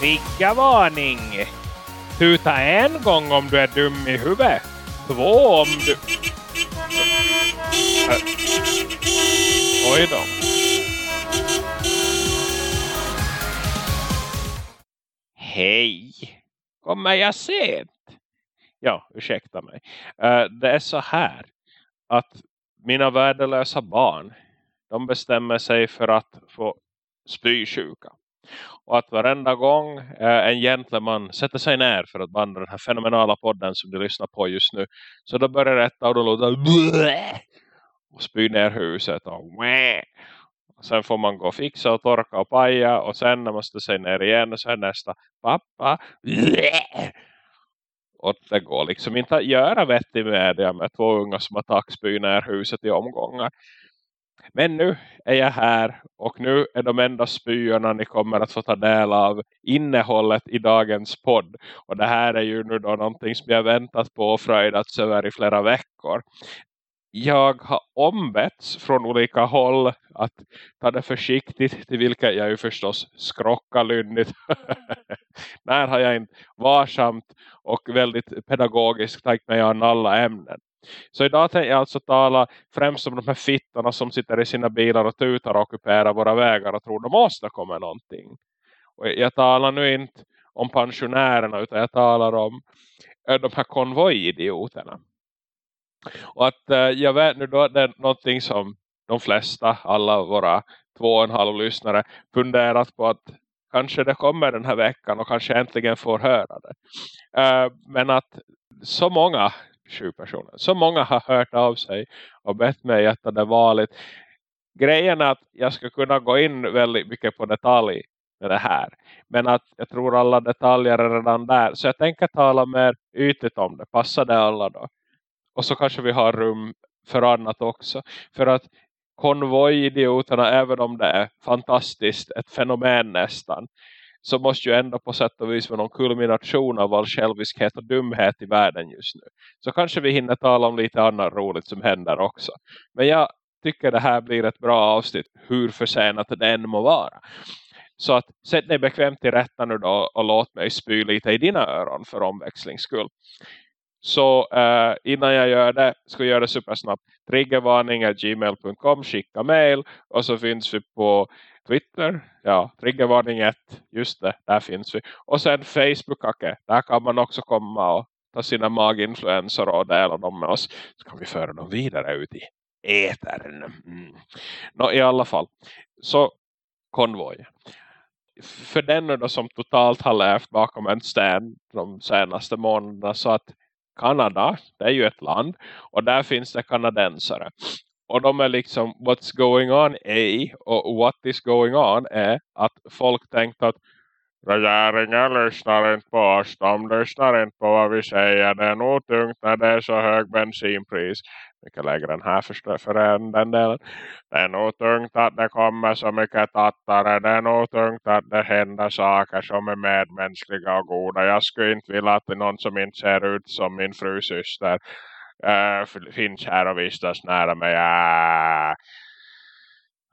Triggervarning! Tuta en gång om du är dum i huvudet. Två om du... Äh. Oj då. Hej! Kommer jag sent? Ja, ursäkta mig. Uh, det är så här att mina värdelösa barn de bestämmer sig för att få spysjuka. Och att varenda gång eh, en gentleman sätter sig ner för att banda den här fenomenala podden som du lyssnar på just nu. Så då börjar detta och då låter och spy ner huset och och sen får man gå och fixa och torka och paja. Och sen när man sätter sig ner igen. Och sen nästa. Pappa. Och det går liksom inte att göra vettig media med två unga som har tackspy ner huset i omgångar. Men nu är jag här och nu är de enda spyorna ni kommer att få ta del av innehållet i dagens podd. Och det här är ju nu då någonting som jag väntat på och fröjdats över i flera veckor. Jag har ombetts från olika håll att ta det försiktigt till vilket jag ju förstås skrockalyndigt. När har jag inte varsamt och väldigt pedagogiskt tagit mig an alla ämnen. Så idag tänkte jag alltså tala främst om de här fittorna som sitter i sina bilar och tutar och ockuperar våra vägar och tror de åstadkommer någonting. Och jag talar nu inte om pensionärerna utan jag talar om eh, de här konvojidioterna. Och att eh, jag vet nu då det är någonting som de flesta, alla våra två och en halv lyssnare funderat på att kanske det kommer den här veckan och kanske äntligen får höra det. Eh, men att så många sju personer. Så många har hört av sig och bett mig att det valet. Grejen är att jag ska kunna gå in väldigt mycket på detalj med det här. Men att jag tror alla detaljer är redan där. Så jag tänker tala mer ytligt om det. Passar det alla då? Och så kanske vi har rum för annat också. För att konvojidioterna, även om det är fantastiskt, ett fenomen nästan så måste ju ändå på sätt och vis vara någon kulmination av all själviskhet och dumhet i världen just nu. Så kanske vi hinner tala om lite annat roligt som händer också. Men jag tycker det här blir ett bra avsnitt hur försenat det än må vara. Så att sätt dig bekvämt till rätta nu då och låt mig spy lite i dina öron för omväxlings skull. Så eh, innan jag gör det ska jag göra det supersnabbt. Triggervarningar gmail.com, skicka mail och så finns vi på Twitter, ja, triggervarning 1, just det, där finns vi. Och sen Facebook, okay, där kan man också komma och ta sina maginfluenser och dela dem med oss. Så kan vi föra dem vidare ut i etern. Mm. Nå, i alla fall. Så, konvoj. För den då som totalt har levt bakom en sten de senaste månaderna så att Kanada, det är ju ett land och där finns det kanadensare. Och de är liksom what's going on A och what is going on är att folk tänkte att regeringen lyssnar inte på oss. De lyssnar inte på vad vi säger. Det är nog tungt när det är så hög bensinpris. Mycket lägre än här för, för den delen. Det är nog tungt att det kommer så mycket tattare. Det är nog tungt att det händer saker som är medmänskliga och goda. Jag skulle inte vilja att det är någon som inte ser ut som min fru syster äh, finns här och vistas nära mig. Äh.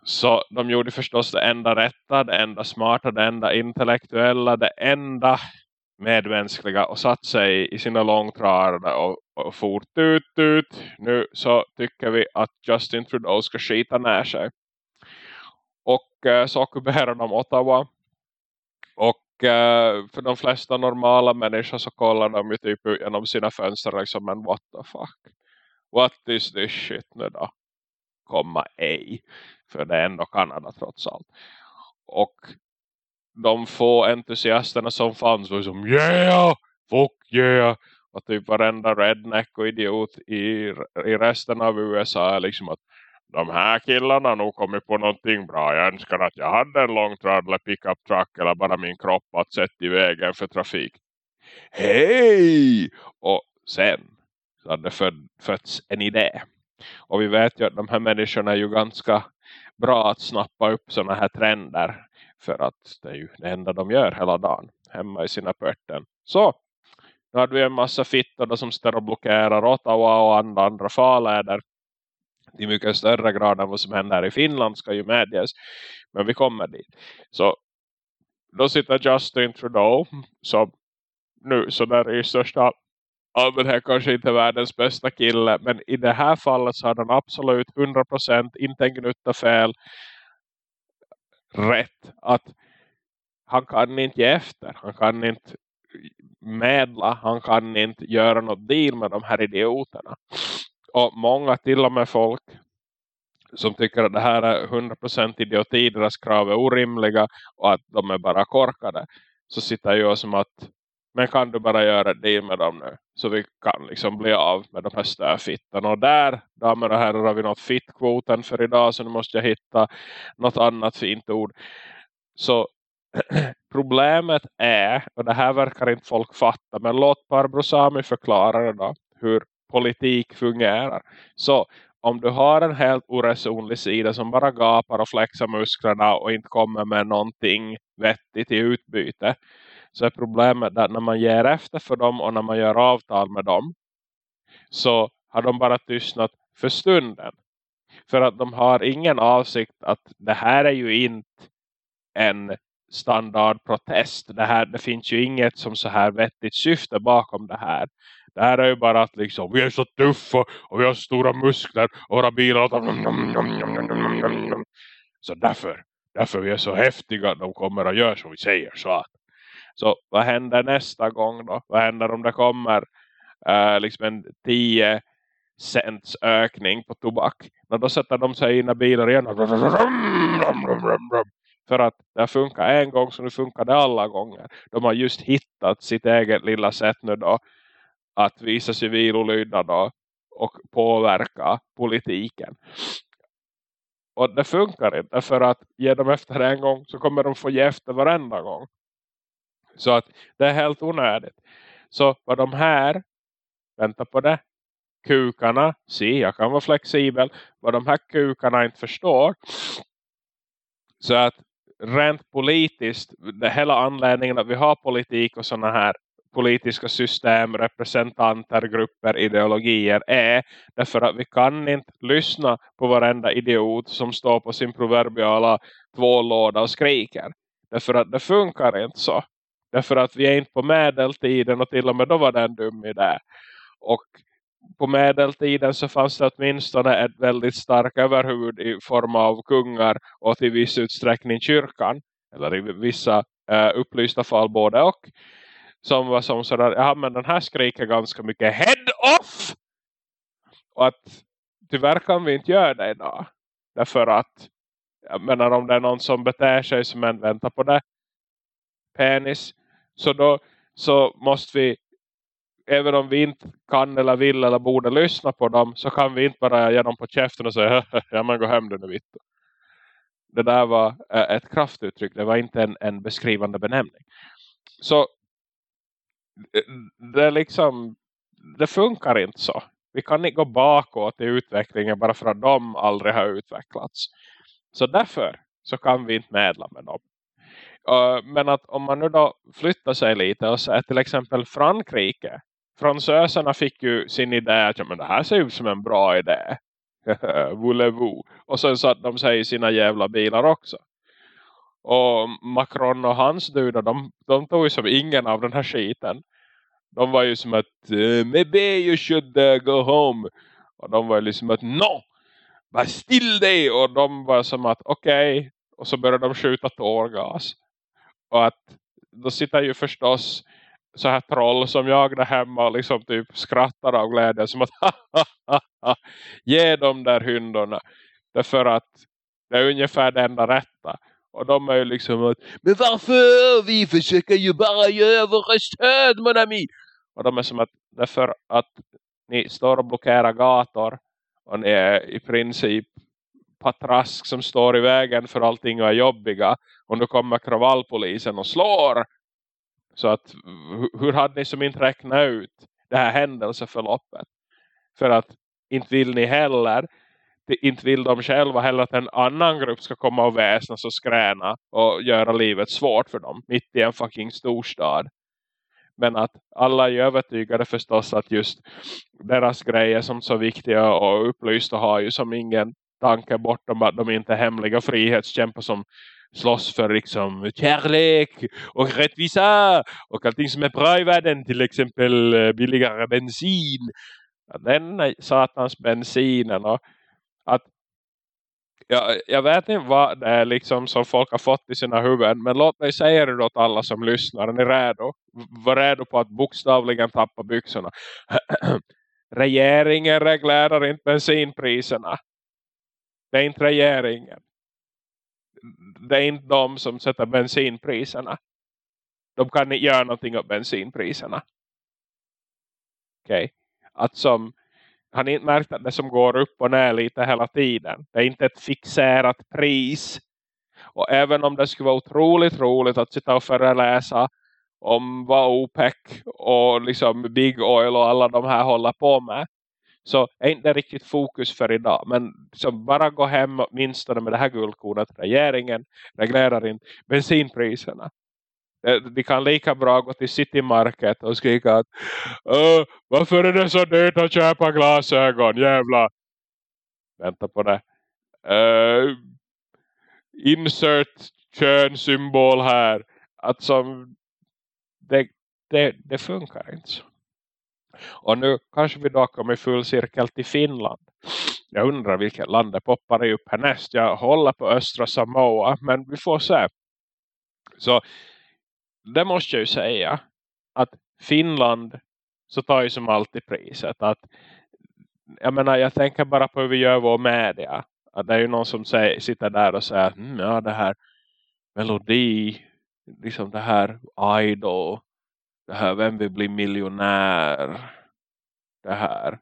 Så de gjorde förstås det enda rätta, det enda smarta, det enda intellektuella, det enda medmänskliga och satt sig i sina långtradare och, och fort ut, ut. Nu så tycker vi att Justin Trudeau ska skita ner sig. Och eh, så ockuperar de Ottawa. Och Eh, för de flesta normala människor så kollar de ju typ genom sina fönster liksom, men what the fuck? What is this shit nu då? Komma ej. För det är ändå Kanada trots allt. Och de få entusiasterna som fanns var som yeah, fuck yeah. Och typ varenda redneck och idiot i, i resten av USA är liksom att de här killarna nog kommit på någonting bra. Jag önskar att jag hade en långtradare pickup truck eller bara min kropp att sätta i vägen för trafik. Hej! Och sen så hade det fötts en idé. Och vi vet ju att de här människorna är ju ganska bra att snappa upp sådana här trender. För att det är ju det enda de gör hela dagen. Hemma i sina pörten. Så, nu hade vi en massa fittor som står och blockerar Ottawa och andra, andra farläder i mycket större grad än vad som händer i Finland ska ju medges. Men vi kommer dit. Så då sitter Justin Trudeau som nu så där är största allmänhet kanske inte världens bästa kille men i det här fallet så har han absolut 100% inte en gnutta fel rätt att han kan inte ge efter. Han kan inte medla. Han kan inte göra något deal med de här idioterna. Och många till och med folk som tycker att det här är 100% idioti. Deras krav är orimliga och att de är bara korkade. Så sitter jag som att men kan du bara göra det med dem nu? Så vi kan liksom bli av med de här stöfittarna. Och där, damer och herrar, har vi nått fittkvoten för idag. Så nu måste jag hitta något annat fint ord. Så problemet är, och det här verkar inte folk fatta. Men låt Barbro Sami förklara det då. Hur politik fungerar. Så om du har en helt oresonlig sida som bara gapar och flexar musklerna och inte kommer med någonting vettigt i utbyte så är problemet att när man ger efter för dem och när man gör avtal med dem så har de bara tystnat för stunden. För att de har ingen avsikt att det här är ju inte en standardprotest. Det, här, det finns ju inget som så här vettigt syfte bakom det här. Det här är ju bara att liksom, vi är så tuffa och vi har stora muskler och våra bilar så därför, därför vi är så häftiga de kommer att göra som vi säger så att så vad händer nästa gång då? Vad händer om det kommer eh, liksom en 10 cents ökning på tobak? Men då sätter de sig in i bilar igen. För att det funkar en gång så nu funkar det alla gånger. De har just hittat sitt eget lilla sätt nu då. Att visa civil olydnad. Och påverka politiken. Och det funkar inte. För att ge dem efter en gång så kommer de få ge efter varenda gång. Så att det är helt onödigt. Så vad de här, vänta på det, kukarna, se jag kan vara flexibel, vad de här kukarna inte förstår. Så att rent politiskt, det hela anledningen att vi har politik och sådana här politiska system, representanter, grupper, ideologier är därför att vi kan inte lyssna på varenda idiot som står på sin proverbiala tvålåda och skriker. Därför att det funkar inte så. Därför att vi är inte på medeltiden och till och med då var det en dum idé. Och på medeltiden så fanns det åtminstone ett väldigt starkt överhuvud i form av kungar och till viss utsträckning kyrkan. Eller i vissa uh, upplysta fall både och. Som var som sådär, ja men den här skriker ganska mycket head off! Och att tyvärr kan vi inte göra det idag. Därför att, jag menar om det är någon som beter sig som en, väntar på det, penis. Så då så måste vi, även om vi inte kan eller vill eller borde lyssna på dem så kan vi inte bara ge dem på käften och säga ja men gå hem du nu vitt. Det där var eh, ett kraftuttryck, det var inte en, en beskrivande benämning. Så det liksom det funkar inte så. Vi kan inte gå bakåt i utvecklingen bara för att de aldrig har utvecklats. Så därför så kan vi inte medla med dem. Men att om man nu då flyttar sig lite och säger till exempel Frankrike. Fransöserna fick ju sin idé att ja, men det här ser ut som en bra idé. Voulez-vous. Och sen satt de sig i sina jävla bilar också. Och Macron och hans duder de, de tog ju som ingen av den här skiten. De var ju som att, eh, uh, maybe you should uh, go home. Och de var ju liksom att, no! Var still dig! Och de var som att, okej. Okay. Och så började de skjuta tårgas. Och att då sitter ju förstås så här troll som jag där hemma och liksom typ skrattar av glädje som att ge dem där hundarna”. Därför att det är ungefär det enda rätta. Och de är ju liksom att, men varför? Vi försöker ju bara göra våra stöd, mon ami. Och de är som att, därför att ni står och blockerar gator och ni är i princip patrask som står i vägen för allting och är jobbiga. Och nu kommer kravallpolisen och slår. Så att hur hade ni som inte räknat ut det här händelseförloppet? För att inte vill ni heller inte vill de själva heller att en annan grupp ska komma och väsnas och skräna och göra livet svårt för dem mitt i en fucking storstad. Men att alla är övertygade förstås att just deras grejer som så viktiga och upplysta har ju som ingen tanke bortom att de inte är hemliga frihetskämpar som slåss för liksom kärlek och rättvisa och allting som är bra i världen till exempel eh, billigare bensin den satans bensinen och jag, jag vet inte vad det är liksom som folk har fått i sina huvuden. Men låt mig säga det åt alla som lyssnar. Är ni redo? Var redo på att bokstavligen tappa byxorna. regeringen reglerar inte bensinpriserna. Det är inte regeringen. Det är inte de som sätter bensinpriserna. De kan inte göra någonting åt bensinpriserna. Okej. Okay. Att som har ni inte märkt att det som går upp och ner lite hela tiden? Det är inte ett fixerat pris. Och även om det skulle vara otroligt roligt att sitta och föreläsa om vad OPEC och liksom Big Oil och alla de här håller på med. Så är inte riktigt fokus för idag. Men så bara gå hem åtminstone med det här guldkornet. Regeringen reglerar inte bensinpriserna. Eh, De kan lika bra gå till City Market och skrika att varför är det så dyrt att köpa glasögon, jävla vänta på det äh, insert könsymbol här att som det, det, det funkar inte så. Och nu kanske vi då kommer i full cirkel till Finland. Jag undrar vilket land det poppar upp härnäst. Jag håller på östra Samoa men vi får se. Så det måste jag ju säga att Finland så tar ju som alltid priset att jag menar jag tänker bara på hur vi gör vår media. Att det är ju någon som säger, sitter där och säger mm, ja det här melodi liksom det här idol det här vem vill bli miljonär det här.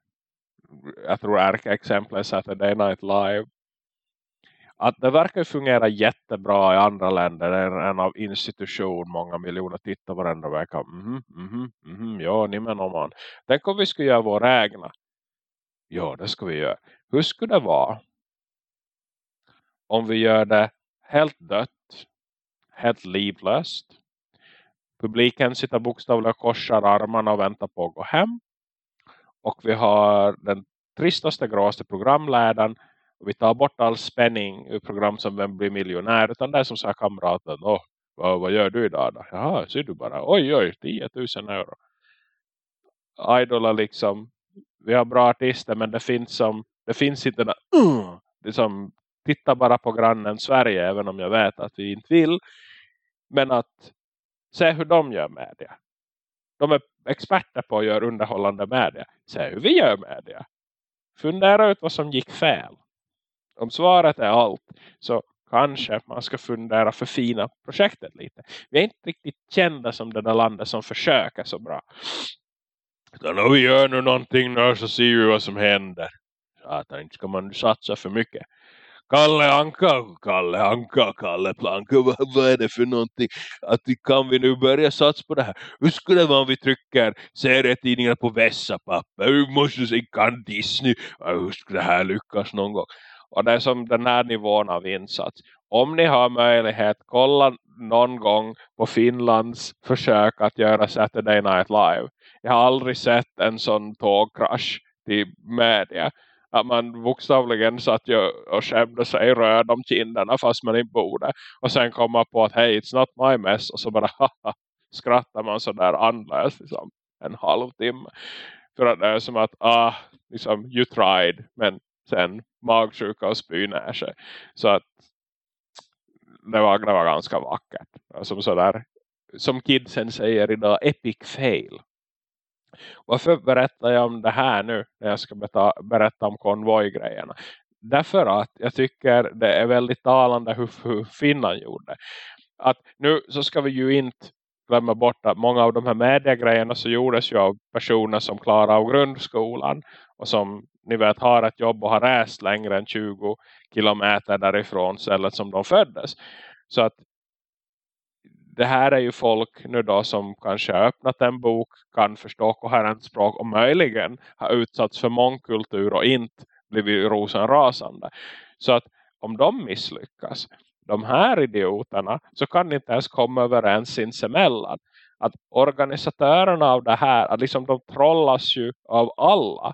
Jag tror ärkeexemplet är Saturday Night Live att det verkar fungera jättebra i andra länder. Det är en av institution. Många miljoner tittar varenda vecka. Mm, mm, mm, ja, ni menar man. Tänk om vi skulle göra våra egna. Ja, det ska vi göra. Hur skulle det vara om vi gör det helt dött, helt livlöst. Publiken sitter bokstavligen och korsar armarna och väntar på att gå hem. Och vi har den tristaste, gråaste programledaren vi tar bort all spänning ur program som Vem blir miljonär. Utan det är som så här kamraten. oh, vad, vad gör du idag då? Jaha, ser du bara. Oj, oj, 10 000 euro. Idol är liksom. Vi har bra artister men det finns som. Det finns inte den uh, liksom, titta bara på grannen Sverige. Även om jag vet att vi inte vill. Men att se hur de gör media. De är experter på att göra underhållande media. Se hur vi gör media. Fundera ut vad som gick fel om svaret är allt så kanske man ska fundera för fina projektet lite. Vi är inte riktigt kända som det där landet som försöker så bra. Utan om vi gör nu någonting nu så ser vi vad som händer. Att inte ska man satsa för mycket. Kalle Anka, Kalle Anka, Kalle Planka, vad, vad är det för någonting? Att kan vi nu börja satsa på det här? Hur skulle det vara om vi trycker serietidningar på vässa papper? Hur måste se kan Disney? Hur skulle det här lyckas någon gång? Och det är som den här nivån av insats. Om ni har möjlighet, kolla någon gång på Finlands försök att göra Saturday Night Live. Jag har aldrig sett en sån tågkrasch till media. Att man bokstavligen satt ju och skämde sig röd om kinderna fast man inte borde. Och sen komma på att hej, it's not my mess. Och så bara haha, skrattar man så där andlöst liksom, en halvtimme. För att det är som att, ah, liksom, you tried. Men sen magsjuka och spy när sig. Så att det var, det var ganska vackert. Som, sådär, som kidsen säger idag, epic fail. Varför berättar jag om det här nu när jag ska berätta om konvojgrejerna? Därför att jag tycker det är väldigt talande hur, hur Finland gjorde. Att nu så ska vi ju inte glömma bort att många av de här mediegrejerna så gjordes ju av personer som klarar av grundskolan och som ni vet har ett jobb och har rest längre än 20 kilometer därifrån stället som de föddes. Så att det här är ju folk nu då som kanske har öppnat en bok, kan förstå koherent språk och möjligen har utsatts för mångkultur och inte blivit rosenrasande. Så att om de misslyckas, de här idioterna, så kan inte ens komma överens sinsemellan. Att organisatörerna av det här, att liksom de trollas ju av alla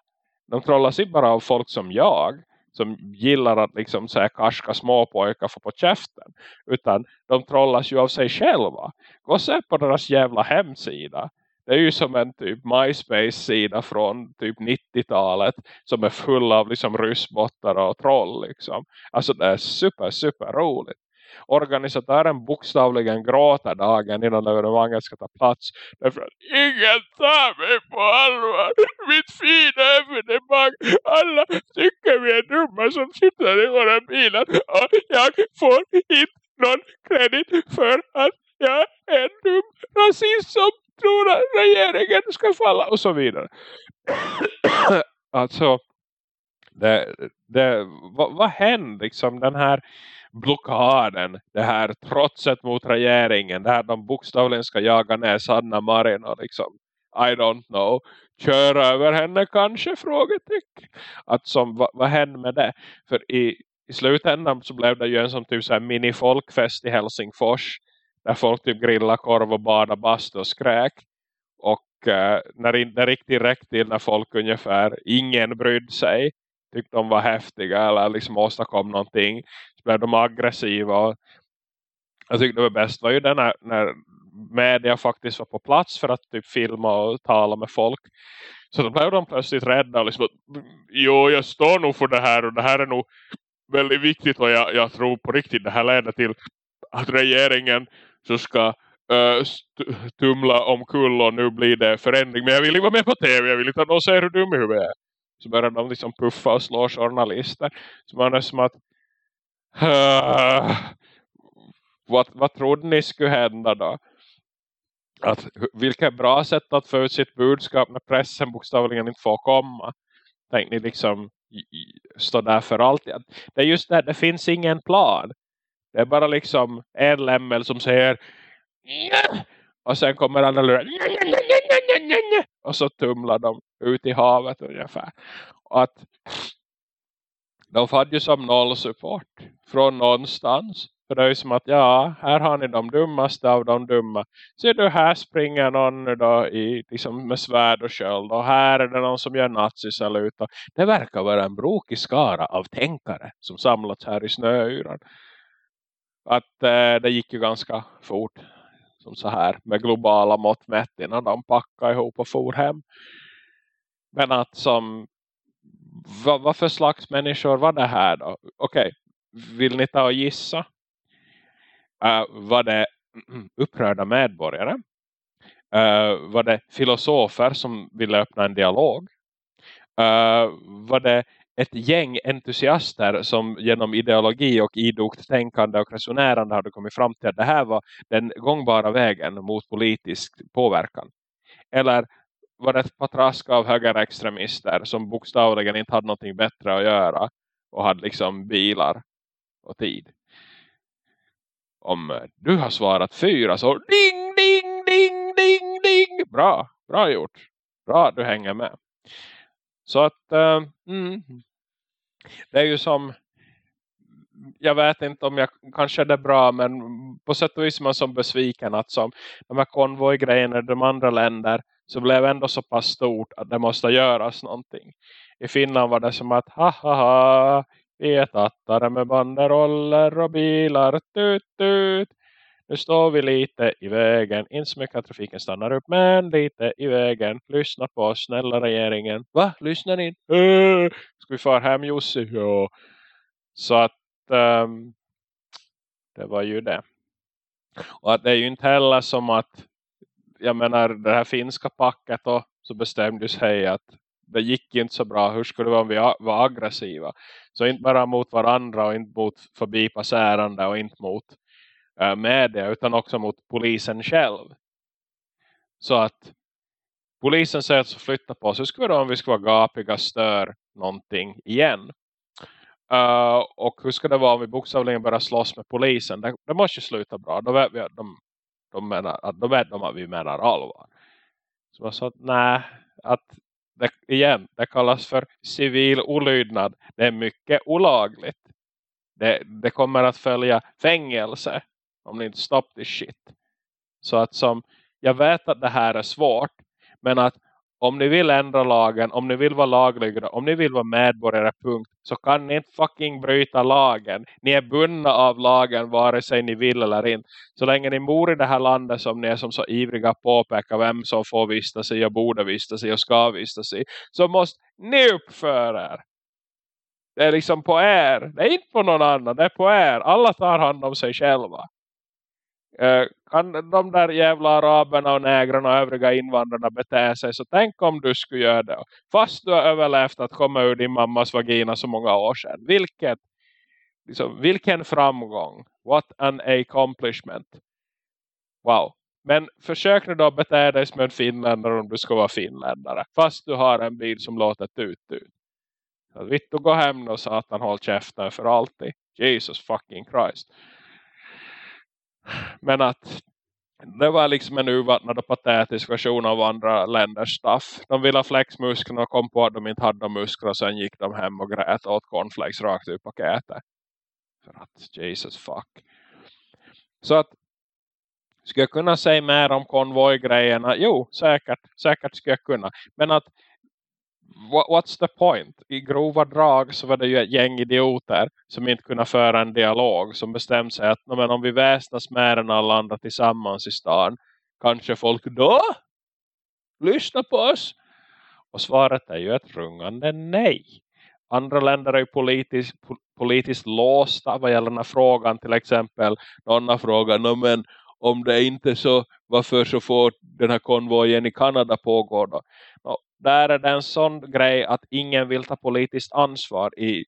de trollas inte bara av folk som jag. som gillar att liksom så här karska småpojkar få på käften. Utan de trollas ju av sig själva. Gå och se på deras jävla hemsida. Det är ju som en typ MySpace-sida från typ 90-talet som är full av liksom ryssbottar och troll liksom. Alltså det är super, super roligt organisatören bokstavligen gråter dagen innan evenemanget ska ta plats. Därför att ingen tar mig på allvar. Mitt fina evenemang. Alla tycker vi är dumma som sitter i våra bilar. Och jag får inte någon kredit för att jag är en dum rasist som tror att regeringen ska falla och så vidare. alltså det, det, vad, vad händer liksom den här blockaden, det här trotset mot regeringen, där de bokstavligen ska jaga ner Sanna Marin och liksom, I don't know, köra över henne kanske, frågetecken. Att som, vad, vad hände med det? För i, i slutändan så blev det ju en som typ så här mini-folkfest i Helsingfors, där folk typ grillade korv och badade bast och skräk. Och eh, när det riktigt räckte till när folk ungefär ingen brydde sig tyckte de var häftiga eller liksom åstadkom någonting. Så blev de aggressiva jag tyckte det var bäst var ju den när, när media faktiskt var på plats för att typ filma och tala med folk. Så då blev de plötsligt rädda och liksom jo jag står nog för det här och det här är nog väldigt viktigt och jag, jag tror på riktigt det här leder till att regeringen så ska uh, tumla omkull och nu blir det förändring. Men jag vill inte vara med på tv, jag vill inte att någon ser hur dum i huvudet är så börjar de liksom puffa och slå journalister. Så man är som att uh, vad, vad trodde ni skulle hända då? Att, vilket bra sätt att få ut sitt budskap när pressen bokstavligen inte får komma. Tänk ni liksom stå där för alltid. Det är just det, det finns ingen plan. Det är bara liksom en lämmel som säger och sen kommer alla lurar och så tumlar de ut i havet ungefär. Och att de hade ju som noll support från någonstans. För det är ju som att, ja, här har ni de dummaste av de dumma. Ser du, här springer någon då i, liksom med svärd och köld. Och här är det någon som gör nazisalut. Det verkar vara en brokig skara av tänkare som samlats här i snöyran. Att eh, det gick ju ganska fort som så här med globala mått mätt innan de packade ihop och for hem. Men att som vad, vad för slags människor var det här då? Okej, okay. vill ni ta och gissa? Uh, var det upprörda medborgare? Uh, var det filosofer som ville öppna en dialog? Uh, var det ett gäng entusiaster som genom ideologi och idogt tänkande och resonerande hade kommit fram till att det här var den gångbara vägen mot politisk påverkan. Eller var det ett patrask av högerextremister som bokstavligen inte hade någonting bättre att göra och hade liksom bilar och tid. Om du har svarat fyra så ding, ding, ding, ding, ding. Bra, bra gjort. Bra, du hänger med. Så att, uh, mm, det är ju som jag vet inte om jag kanske det är bra men på sätt och vis är man som besviken att som de här konvojgrejerna i de andra länder så blev ändå så pass stort att det måste göras någonting. I Finland var det som att ha ha ha, vi är tattare med banderoller och bilar tut tut. Nu står vi lite i vägen. Inte så mycket att trafiken stannar upp. Men lite i vägen. Lyssna på oss, snälla regeringen. Va? Lyssnar ni? Äh, vi far hem Jussi? Ja. Så att um, det var ju det. Och att det är ju inte heller som att jag menar det här finska packet och så bestämde sig att det gick inte så bra. Hur skulle det vara om vi var aggressiva? Så inte bara mot varandra och inte mot förbipasserande och inte mot uh, media utan också mot polisen själv. Så att polisen säger att flytta på sig. Hur skulle det vara om vi skulle vara gapiga stör någonting igen? Uh, och hur ska det vara om vi bokstavligen börjar slåss med polisen? Det, det måste ju sluta bra. Då vet vi att de, de, menar, att, de vet de att vi menar allvar. Så jag sa att nej, att det, igen, det kallas för civil olydnad. Det är mycket olagligt. Det, det kommer att följa fängelse om ni inte stoppar this shit. Så att som, jag vet att det här är svårt. Men att om ni vill ändra lagen, om ni vill vara lagliga, om ni vill vara medborgare, punkt, så kan ni inte fucking bryta lagen. Ni är bundna av lagen vare sig ni vill eller inte. Så länge ni bor i det här landet som ni är som så ivriga påpeka vem som får vistas i och borde vistas i och ska vistas i, så måste ni uppföra er. Det är liksom på er. Det är inte på någon annan. Det är på er. Alla tar hand om sig själva. Eh, kan de där jävla araberna och negrarna och övriga invandrarna bete sig så tänk om du skulle göra det. Fast du har överlevt att komma ur din mammas vagina så många år sedan. Vilket, liksom, vilken framgång. What an accomplishment. Wow. Men försök nu då bete dig som en finländare om du ska vara finländare. Fast du har en bil som låter tut-tut. Vitt du gå hem och satan håll käften för alltid. Jesus fucking Christ. Men att det var liksom en urvattnad och patetisk version av andra länders stuff. De ville ha flexmusklerna och kom på att de inte hade muskler och sen gick de hem och grät åt cornflakes rakt ur paketet. För att, Jesus fuck. Så att, skulle jag kunna säga mer om konvojgrejerna? Jo, säkert. Säkert skulle jag kunna. Men att what's the point? I grova drag så var det ju ett gäng idioter som inte kunde föra en dialog. Som bestämde sig att men om vi väsnas mer än alla andra tillsammans i stan. Kanske folk då lyssnar på oss. Och svaret är ju ett rungande nej. Andra länder är ju politiskt, politiskt låsta vad gäller den här frågan. Till exempel någon har frågat men om det inte så varför så får den här konvojen i Kanada pågå då? Där är det en sån grej att ingen vill ta politiskt ansvar i,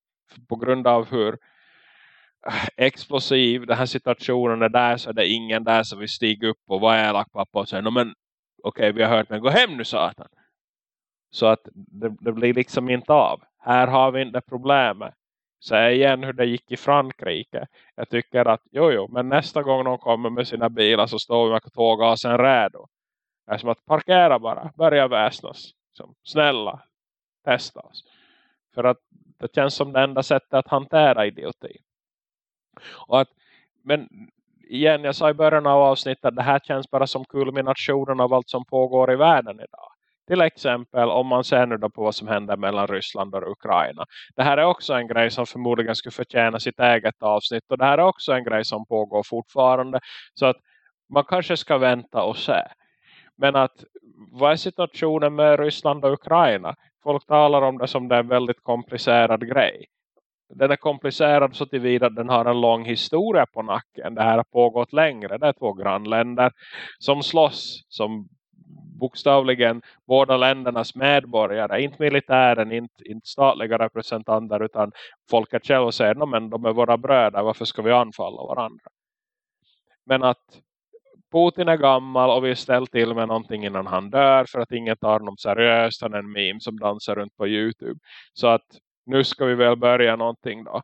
på grund av hur eh, explosiv den här situationen är. Där så är det ingen där som vill stiga upp och vara elak pappa och säga men okej okay, vi har hört men gå hem nu satan. Så att det, det, blir liksom inte av. Här har vi inte problemet. Säg igen hur det gick i Frankrike. Jag tycker att jo jo men nästa gång de kommer med sina bilar så står vi med tågasen redo. Det är som att parkera bara, börja väsnas. Liksom, snälla, testa oss. För att det känns som det enda sättet att hantera idioti. Och att, men igen, jag sa i början av avsnittet att det här känns bara som kulminationen av allt som pågår i världen idag. Till exempel om man ser nu då på vad som händer mellan Ryssland och Ukraina. Det här är också en grej som förmodligen skulle förtjäna sitt eget avsnitt. Och det här är också en grej som pågår fortfarande. Så att man kanske ska vänta och se. Men att vad är situationen med Ryssland och Ukraina? Folk talar om det som det är en väldigt komplicerad grej. Den är komplicerad så tillvida att den har en lång historia på nacken. Det här har pågått längre. Det är två grannländer som slåss. Som bokstavligen båda ländernas medborgare. Inte militären, inte, inte statliga representanter utan folket själv säger men de är våra bröder. Varför ska vi anfalla varandra? Men att Putin är gammal och vi har ställt till med någonting innan han dör för att ingen tar honom seriöst. Han är en meme som dansar runt på Youtube. Så att nu ska vi väl börja någonting då.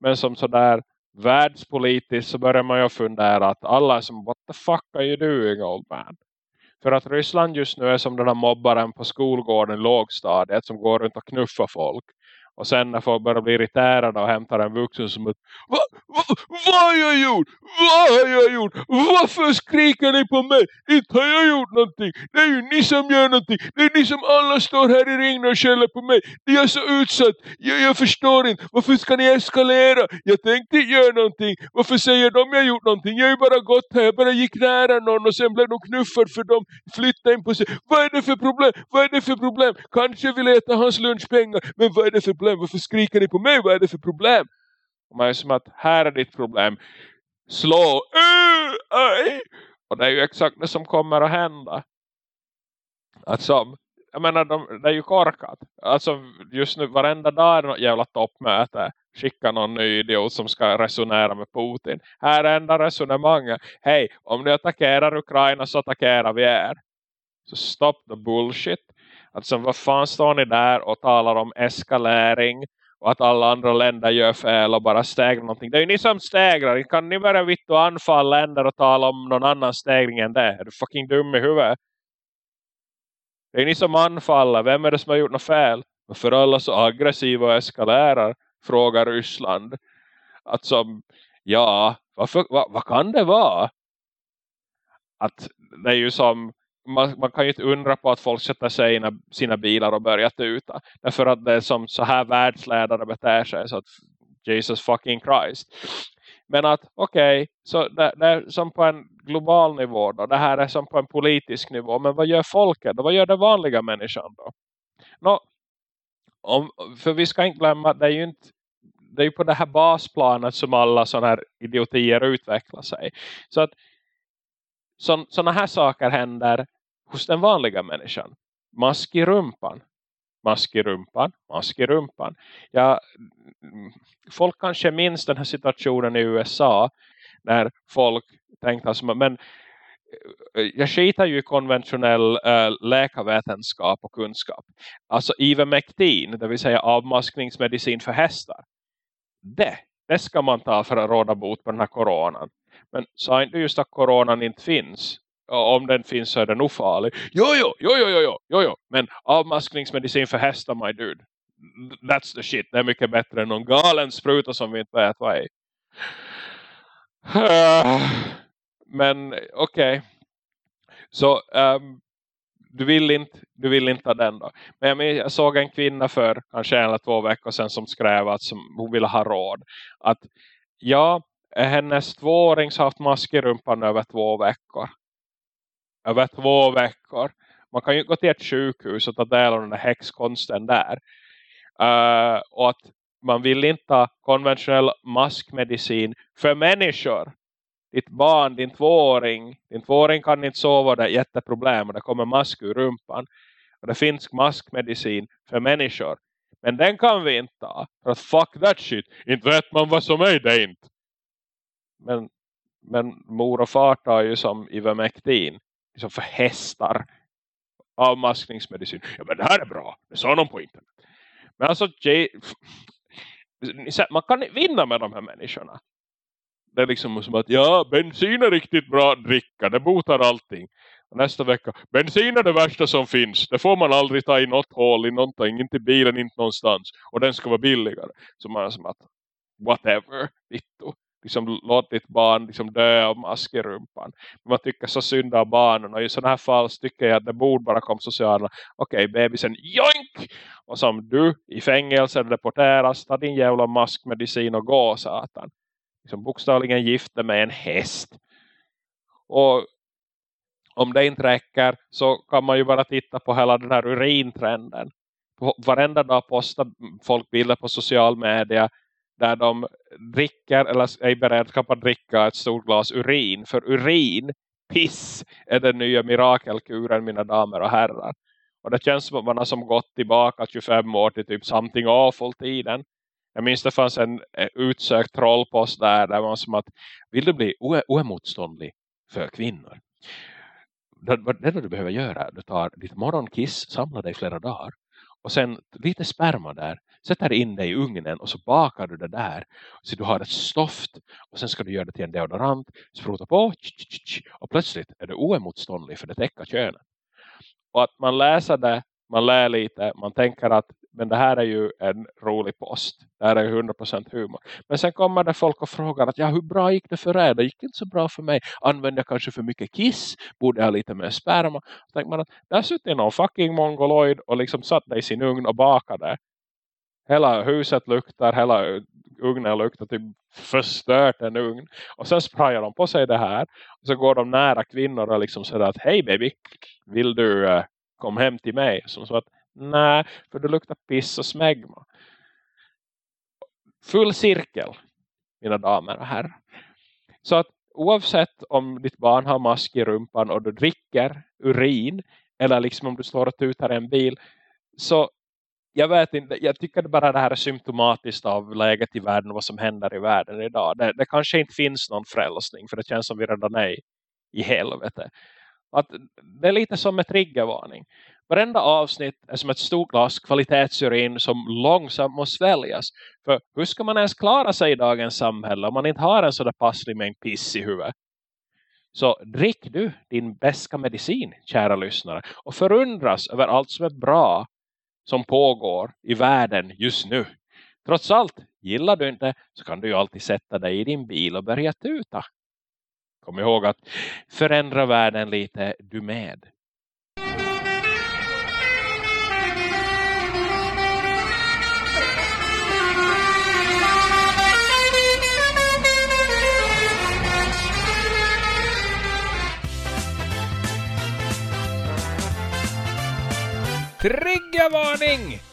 Men som sådär världspolitiskt så börjar man ju fundera att alla är som what the fuck are you doing old man? För att Ryssland just nu är som den här mobbaren på skolgården i lågstadiet som går runt och knuffar folk. Och sen när folk börjar bli irriterade och hämtar en vuxen som att Va, va, vad har jag gjort? Vad har jag gjort? Varför skriker ni på mig? Inte har jag gjort någonting. Det är ju ni som gör någonting. Det är ni som alla står här i ringen och skäller på mig. Ni är så utsatt. Jag, jag förstår inte. Varför ska ni eskalera? Jag tänkte göra någonting. Varför säger de jag gjort någonting? Jag har ju bara gått här. Jag bara gick nära någon och sen blev de knuffad för de flyttade in på sig. Vad är det för problem? Vad är det för problem? Kanske vill äta hans lunchpengar. Men vad är det för problem? Varför skriker ni på mig? Vad är det för problem? Och man är som att här är ditt problem. Slå! Uh, aj. Och det är ju exakt det som kommer att hända. Alltså, jag menar, de, det är ju korkat. Alltså, just nu, varenda dag är det något jävla toppmöte. Skicka någon ny idiot som ska resonera med Putin. Här är enda resonemanget. Hej, om ni attackerar Ukraina så attackerar vi er. Så stop the bullshit. Alltså vad fan står ni där och talar om eskalering och att alla andra länder gör fel och bara stägrar någonting. Det är ju ni som stägrar. Kan ni börja vitt och anfalla länder och tala om någon annan stägring än det? Är du fucking dum i huvudet? Det är ni som anfaller. Vem är det som har gjort något fel? Varför alla så aggressiva och eskalerar? Frågar Ryssland. Att som, ja, varför, vad, vad kan det vara? Att det är ju som man, man, kan ju inte undra på att folk sätter sig i sina, sina bilar och börjar tuta. Därför att det är som så här världsledare beter sig. Så att Jesus fucking Christ. Men att okej, okay, så det, det, är som på en global nivå då. Det här är som på en politisk nivå. Men vad gör folket då? Vad gör den vanliga människan då? Nå, om, för vi ska inte glömma att det är ju inte det är på det här basplanet som alla sådana här idiotier utvecklar sig. Så att sådana här saker händer hos den vanliga människan. Mask i rumpan. Mask i rumpan. Mask i rumpan. Ja, mm, folk kanske minns den här situationen i USA. När folk tänkte alltså, men eh, jag skitar ju i konventionell äh, läkarvetenskap och kunskap. Alltså ivermectin, det vill säga avmaskningsmedicin för hästar. Det, det ska man ta för att råda bot på den här coronan. Men sa inte just att coronan inte finns? Och om den finns så är den ofarlig. Jo, jo, jo, jo, jo, jo, jo. Men avmaskningsmedicin för hästar, my dude. That's the shit. Det är mycket bättre än någon galen spruta som vi inte vet vad är. Men okej. Okay. Så um, du vill inte du vill inte ha den då. Men jag, såg en kvinna för kanske en eller två veckor sedan som skrev att som, hon ville ha råd. Att ja, hennes tvååring har haft mask i rumpan över två veckor. Över två veckor. Man kan ju gå till ett sjukhus och ta del av den där häxkonsten där. Uh, och att man vill inte ha konventionell maskmedicin för människor. Ditt barn, din tvååring. Din tvååring kan inte sova, det är jätteproblem och det kommer mask ur rumpan. Och det finns maskmedicin för människor. Men den kan vi inte ta. För att fuck that shit. Inte vet man vad som är det inte. Men, men mor och far tar ju som Ivermectin. Liksom för hästar. Avmaskningsmedicin. Ja men det här är bra. Det sa någon på internet. Men alltså man kan vinna med de här människorna. Det är liksom som att ja, bensin är riktigt bra att dricka. Det botar allting. Och nästa vecka, bensin är det värsta som finns. Det får man aldrig ta i något hål, i någonting, inte i bilen, inte någonstans. Och den ska vara billigare. Så man är som att, whatever, ditto liksom låt ditt barn liksom dö av mask i rumpan. Man tycker så synd av barnen och i sådana här fall tycker jag att det borde bara komma sociala okej okay, bebisen joink och som du i fängelse deporteras ta din jävla maskmedicin och gå satan. Liksom bokstavligen gifte med en häst. Och om det inte räcker så kan man ju bara titta på hela den här urintrenden. Varenda dag postar folk bilder på social media där de dricker eller är beredda att dricka ett stort glas urin. För urin, piss, är den nya mirakelkuren mina damer och herrar. Och det känns som att man har som gått tillbaka 25 år till typ something awful tiden. Jag minns det fanns en eh, utsökt trollpost där. Där man som att, vill du bli oemotståndlig för kvinnor? Det, det du behöver göra, du tar ditt morgonkiss, samlar dig flera dagar. Och sen lite sperma där sätter in det i ugnen och så bakar du det där. Så du har ett stoft och sen ska du göra det till en deodorant. Spruta på och plötsligt är det oemotståndlig för det täcker könet. Och att man läser det, man lär lite, man tänker att men det här är ju en rolig post. Det här är ju 100% humor. Men sen kommer det folk och frågar att ja, hur bra gick det för er? Det gick inte så bra för mig. Använde jag kanske för mycket kiss? Borde jag ha lite mer sperma? Så tänker man att där sitter någon fucking mongoloid och liksom satt det i sin ugn och bakade hela huset luktar, hela ugnen luktar typ förstört en ugn. Och sen sprayar de på sig det här. Och så går de nära kvinnor och liksom säger att hej baby, vill du eh, uh, komma hem till mig? Som så att nej, för du luktar piss och smegma. Full cirkel, mina damer och herrar. Så att oavsett om ditt barn har mask i rumpan och du dricker urin eller liksom om du står och tutar en bil så jag vet inte, jag tycker bara det här är symptomatiskt av läget i världen och vad som händer i världen idag. Det, det kanske inte finns någon frälsning för det känns som vi redan är i helvete. Att det är lite som ett triggervarning. Varenda avsnitt är som ett stort glas kvalitetsurin som långsamt måste sväljas. För hur ska man ens klara sig i dagens samhälle om man inte har en sådär passlig mängd piss i huvudet? Så drick du din bästa medicin, kära lyssnare. Och förundras över allt som är bra som pågår i världen just nu. Trots allt, gillar du inte så kan du ju alltid sätta dig i din bil och börja tuta. Kom ihåg att förändra världen lite du med. Triggervarning!